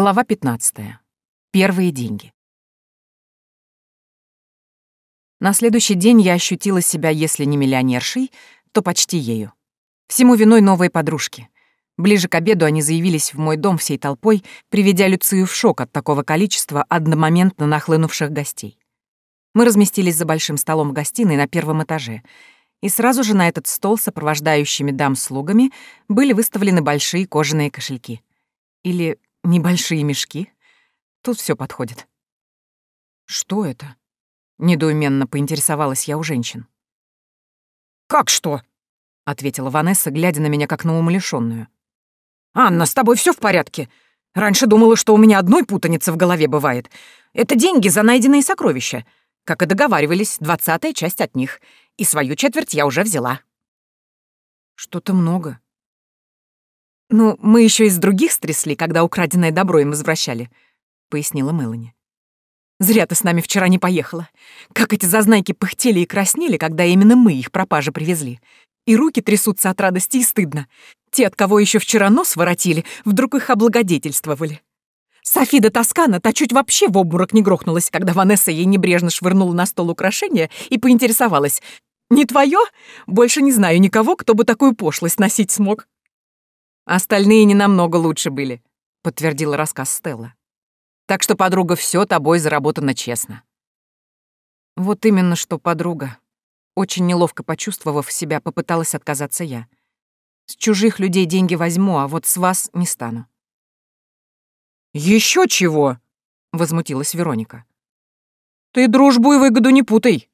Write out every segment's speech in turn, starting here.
Глава 15. Первые деньги. На следующий день я ощутила себя, если не миллионершей, то почти ею. Всему виной новые подружки. Ближе к обеду они заявились в мой дом всей толпой, приведя Люцию в шок от такого количества одномоментно нахлынувших гостей. Мы разместились за большим столом в гостиной на первом этаже, и сразу же на этот стол сопровождающими дам слугами были выставлены большие кожаные кошельки. Или Небольшие мешки? Тут все подходит. Что это? Недоуменно поинтересовалась я у женщин. Как что? ответила Ванесса, глядя на меня как на умалишённую. «Анна, с тобой все в порядке? Раньше думала, что у меня одной путаница в голове бывает. Это деньги за найденные сокровища. Как и договаривались, двадцатая часть от них. И свою четверть я уже взяла». «Что-то много», «Ну, мы еще из других стрясли, когда украденное добро им возвращали», — пояснила Мелани. «Зря ты с нами вчера не поехала. Как эти зазнайки пыхтели и краснели, когда именно мы их пропажи привезли. И руки трясутся от радости и стыдно. Те, от кого еще вчера нос воротили, вдруг их облагодетельствовали. Софи де Тоскана та чуть вообще в обморок не грохнулась, когда Ванесса ей небрежно швырнула на стол украшения и поинтересовалась. «Не твое? Больше не знаю никого, кто бы такую пошлость носить смог». Остальные не намного лучше были, подтвердила рассказ Стелла. Так что, подруга, все тобой заработано честно. Вот именно что подруга. Очень неловко почувствовав себя, попыталась отказаться я. С чужих людей деньги возьму, а вот с вас не стану. Еще чего? возмутилась Вероника. Ты дружбу и выгоду не путай.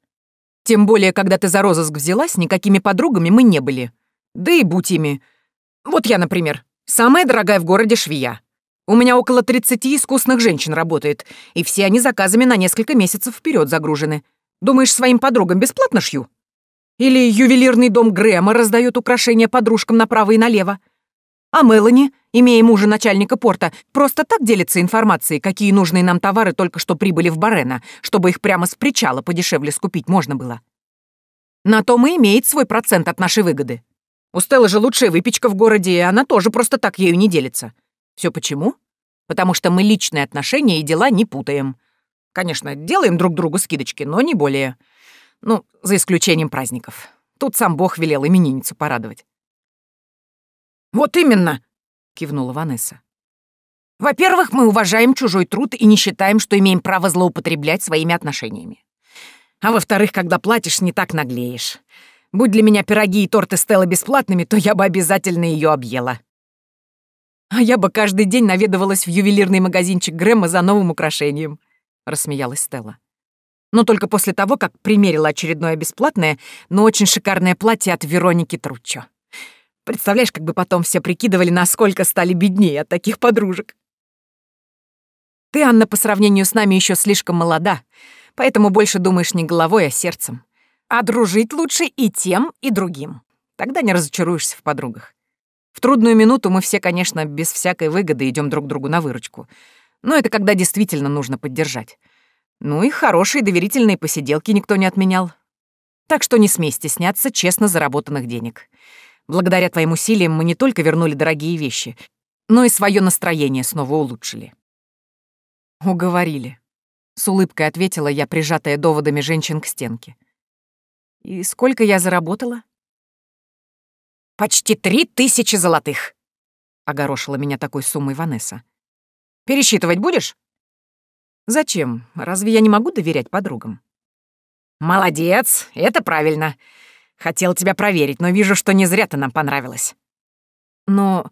Тем более, когда ты за розыск взялась, никакими подругами мы не были. Да и будь ими. Вот я, например, самая дорогая в городе швея. У меня около 30 искусных женщин работает, и все они заказами на несколько месяцев вперед загружены. Думаешь, своим подругам бесплатно шью? Или ювелирный дом Грэма раздает украшения подружкам направо и налево? А Мелани, имея мужа начальника порта, просто так делится информацией, какие нужные нам товары только что прибыли в Барена, чтобы их прямо с причала подешевле скупить можно было. На том и имеет свой процент от нашей выгоды. У Стеллы же лучшая выпечка в городе, и она тоже просто так ею не делится. Все почему? Потому что мы личные отношения и дела не путаем. Конечно, делаем друг другу скидочки, но не более. Ну, за исключением праздников. Тут сам Бог велел именинницу порадовать. «Вот именно!» — кивнула Ванесса. «Во-первых, мы уважаем чужой труд и не считаем, что имеем право злоупотреблять своими отношениями. А во-вторых, когда платишь, не так наглеешь. Будь для меня пироги и торты Стелла бесплатными, то я бы обязательно ее объела. А я бы каждый день наведывалась в ювелирный магазинчик Грэма за новым украшением, рассмеялась Стелла. Но только после того, как примерила очередное бесплатное, но очень шикарное платье от Вероники Труччо. Представляешь, как бы потом все прикидывали, насколько стали беднее от таких подружек. Ты, Анна, по сравнению с нами еще слишком молода, поэтому больше думаешь не головой, а сердцем. А дружить лучше и тем, и другим. Тогда не разочаруешься в подругах. В трудную минуту мы все, конечно, без всякой выгоды идем друг другу на выручку. Но это когда действительно нужно поддержать. Ну и хорошие доверительные посиделки никто не отменял. Так что не смей стесняться честно заработанных денег. Благодаря твоим усилиям мы не только вернули дорогие вещи, но и свое настроение снова улучшили. Уговорили. С улыбкой ответила я, прижатая доводами женщин к стенке. И сколько я заработала? Почти три тысячи золотых, огорошила меня такой суммой Ванесса. Пересчитывать будешь? Зачем? Разве я не могу доверять подругам? Молодец, это правильно. Хотел тебя проверить, но вижу, что не зря ты нам понравилась. Но,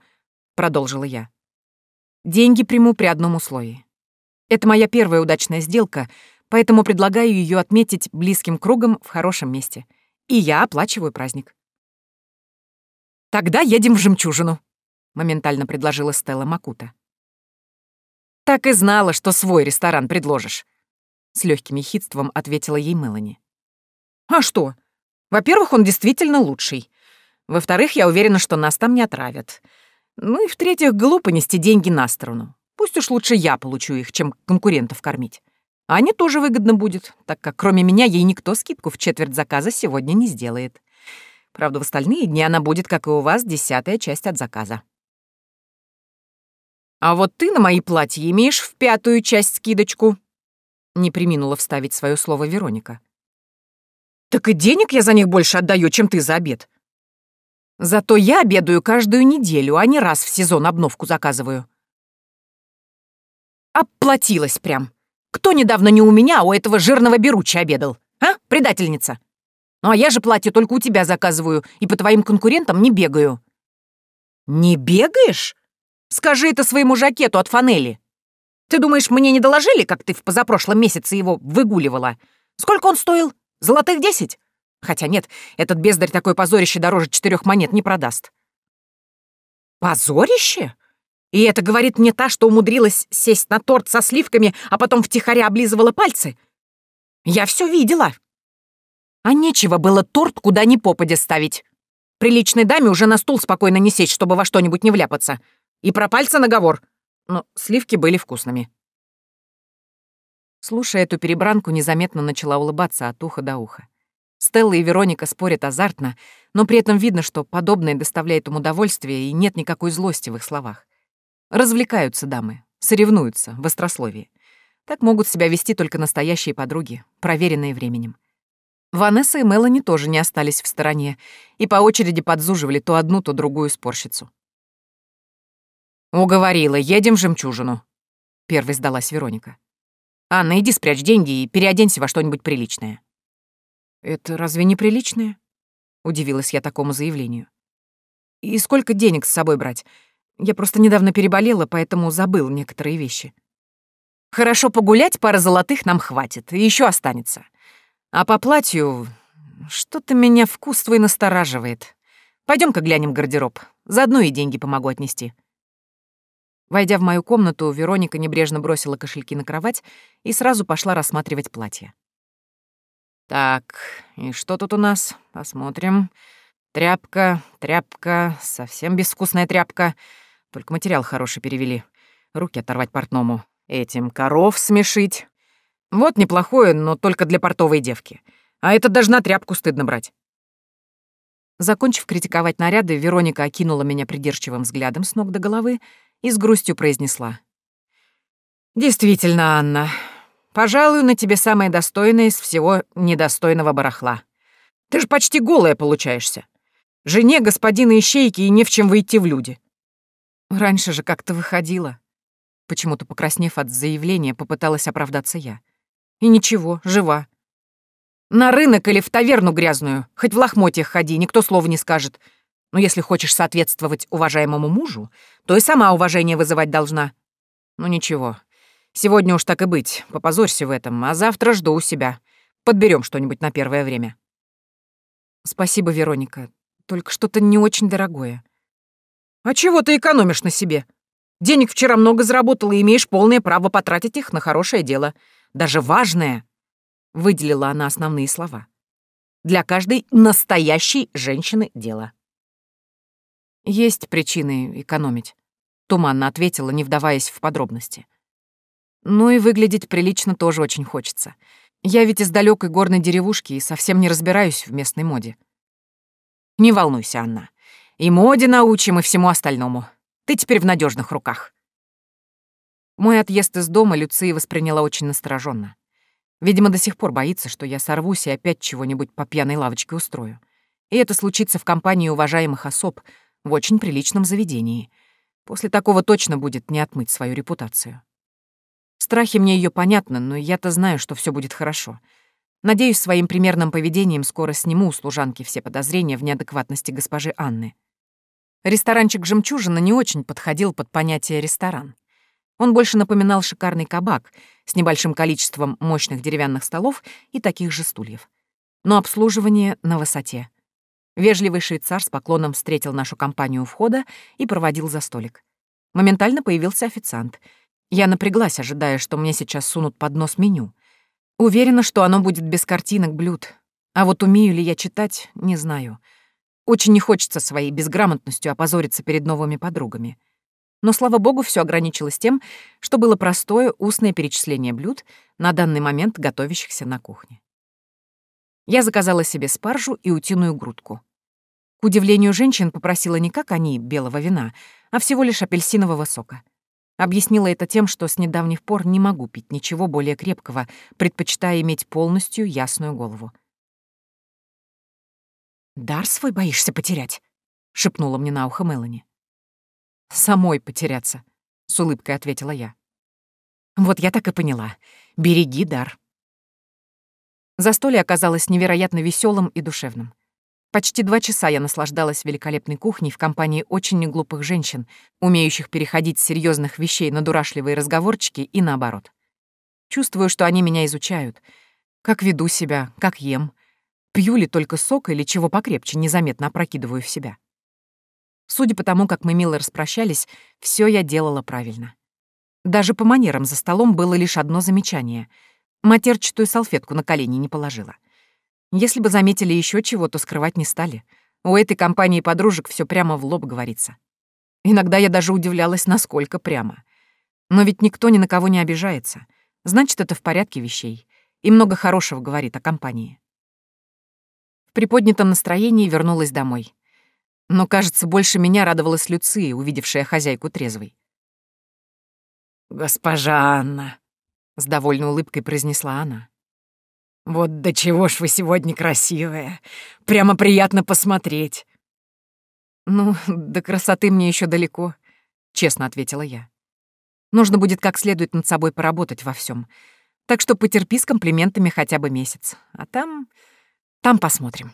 продолжила я, деньги приму при одном условии. Это моя первая удачная сделка, поэтому предлагаю ее отметить близким кругом в хорошем месте. И я оплачиваю праздник. «Тогда едем в «Жемчужину», — моментально предложила Стелла Макута. «Так и знала, что свой ресторан предложишь», — с легким ехидством ответила ей Мелани. «А что? Во-первых, он действительно лучший. Во-вторых, я уверена, что нас там не отравят. Ну и в-третьих, глупо нести деньги на сторону. Пусть уж лучше я получу их, чем конкурентов кормить. Ане тоже выгодно будет, так как кроме меня ей никто скидку в четверть заказа сегодня не сделает. Правда, в остальные дни она будет, как и у вас, десятая часть от заказа. А вот ты на мои платья имеешь в пятую часть скидочку. Не приминула вставить свое слово Вероника. Так и денег я за них больше отдаю, чем ты за обед. Зато я обедаю каждую неделю, а не раз в сезон обновку заказываю. Оплатилась прям. Кто недавно не у меня, а у этого жирного беручи обедал? А, предательница? Ну а я же платье только у тебя заказываю и по твоим конкурентам не бегаю. Не бегаешь? Скажи это своему жакету от фанели. Ты думаешь, мне не доложили, как ты в позапрошлом месяце его выгуливала? Сколько он стоил? Золотых десять? Хотя нет, этот бездарь такой позорище дороже четырех монет не продаст. Позорище? И это говорит мне та, что умудрилась сесть на торт со сливками, а потом втихаря облизывала пальцы? Я все видела. А нечего было торт куда ни попадя ставить. Приличной даме уже на стул спокойно не сесть, чтобы во что-нибудь не вляпаться. И про пальцы наговор. Но сливки были вкусными. Слушая эту перебранку, незаметно начала улыбаться от уха до уха. Стелла и Вероника спорят азартно, но при этом видно, что подобное доставляет им удовольствие и нет никакой злости в их словах. Развлекаются дамы, соревнуются в острословии. Так могут себя вести только настоящие подруги, проверенные временем. Ванесса и Мелани тоже не остались в стороне и по очереди подзуживали то одну, то другую спорщицу. «Уговорила, едем в жемчужину», — первой сдалась Вероника. «Анна, иди спрячь деньги и переоденься во что-нибудь приличное». «Это разве не приличное?» — удивилась я такому заявлению. «И сколько денег с собой брать? Я просто недавно переболела, поэтому забыл некоторые вещи. Хорошо погулять, пара золотых нам хватит, и еще останется. А по платью что-то меня вкус твой настораживает. пойдем ка глянем гардероб. Заодно и деньги помогу отнести. Войдя в мою комнату, Вероника небрежно бросила кошельки на кровать и сразу пошла рассматривать платье. Так, и что тут у нас? Посмотрим. Тряпка, тряпка, совсем безвкусная тряпка. Только материал хороший перевели. Руки оторвать портному. Этим коров смешить. Вот неплохое, но только для портовой девки. А это даже на тряпку стыдно брать. Закончив критиковать наряды, Вероника окинула меня придирчивым взглядом с ног до головы и с грустью произнесла. «Действительно, Анна, пожалуй, на тебе самое достойное из всего недостойного барахла. Ты же почти голая получаешься. Жене господина Ищейки и не в чем выйти в люди. Раньше же как-то выходила. Почему-то, покраснев от заявления, попыталась оправдаться я. И ничего, жива. На рынок или в таверну грязную, хоть в лохмотьях ходи, никто слова не скажет. Но если хочешь соответствовать уважаемому мужу, то и сама уважение вызывать должна. Ну ничего, сегодня уж так и быть, попозорься в этом, а завтра жду у себя. Подберем что-нибудь на первое время. Спасибо, Вероника, только что-то не очень дорогое. «А чего ты экономишь на себе? Денег вчера много заработала и имеешь полное право потратить их на хорошее дело. Даже важное!» — выделила она основные слова. «Для каждой настоящей женщины дело». «Есть причины экономить», — туманно ответила, не вдаваясь в подробности. «Ну и выглядеть прилично тоже очень хочется. Я ведь из далекой горной деревушки и совсем не разбираюсь в местной моде». «Не волнуйся, Анна. И моде научим, и всему остальному. Ты теперь в надежных руках. Мой отъезд из дома Люция восприняла очень настороженно. Видимо, до сих пор боится, что я сорвусь и опять чего-нибудь по пьяной лавочке устрою. И это случится в компании уважаемых особ в очень приличном заведении. После такого точно будет не отмыть свою репутацию. Страхи мне ее понятны, но я-то знаю, что все будет хорошо. Надеюсь, своим примерным поведением скоро сниму у служанки все подозрения в неадекватности госпожи Анны. Ресторанчик «Жемчужина» не очень подходил под понятие «ресторан». Он больше напоминал шикарный кабак с небольшим количеством мощных деревянных столов и таких же стульев. Но обслуживание на высоте. Вежливый швейцар с поклоном встретил нашу компанию у входа и проводил за столик. Моментально появился официант. Я напряглась, ожидая, что мне сейчас сунут под нос меню. Уверена, что оно будет без картинок блюд. А вот умею ли я читать, не знаю. Очень не хочется своей безграмотностью опозориться перед новыми подругами. Но, слава богу, все ограничилось тем, что было простое устное перечисление блюд, на данный момент готовящихся на кухне. Я заказала себе спаржу и утиную грудку. К удивлению женщин попросила не как они белого вина, а всего лишь апельсинового сока. Объяснила это тем, что с недавних пор не могу пить ничего более крепкого, предпочитая иметь полностью ясную голову. «Дар свой боишься потерять?» — шепнула мне на ухо Мелани. «Самой потеряться», — с улыбкой ответила я. «Вот я так и поняла. Береги дар». Застолье оказалось невероятно веселым и душевным. Почти два часа я наслаждалась великолепной кухней в компании очень неглупых женщин, умеющих переходить с серьезных вещей на дурашливые разговорчики и наоборот. Чувствую, что они меня изучают. Как веду себя, как ем. Пью ли только сок или чего покрепче, незаметно опрокидываю в себя. Судя по тому, как мы мило распрощались, все я делала правильно. Даже по манерам за столом было лишь одно замечание. Матерчатую салфетку на колени не положила. Если бы заметили еще чего, то скрывать не стали. У этой компании подружек все прямо в лоб говорится. Иногда я даже удивлялась, насколько прямо. Но ведь никто ни на кого не обижается. Значит, это в порядке вещей. И много хорошего говорит о компании. В приподнятом настроении вернулась домой. Но, кажется, больше меня радовалась Люция, увидевшая хозяйку трезвой. «Госпожа Анна», — с довольной улыбкой произнесла она. Вот до чего ж вы сегодня красивая. Прямо приятно посмотреть. Ну, до красоты мне еще далеко, честно ответила я. Нужно будет как следует над собой поработать во всем. Так что потерпи с комплиментами хотя бы месяц. А там... там посмотрим.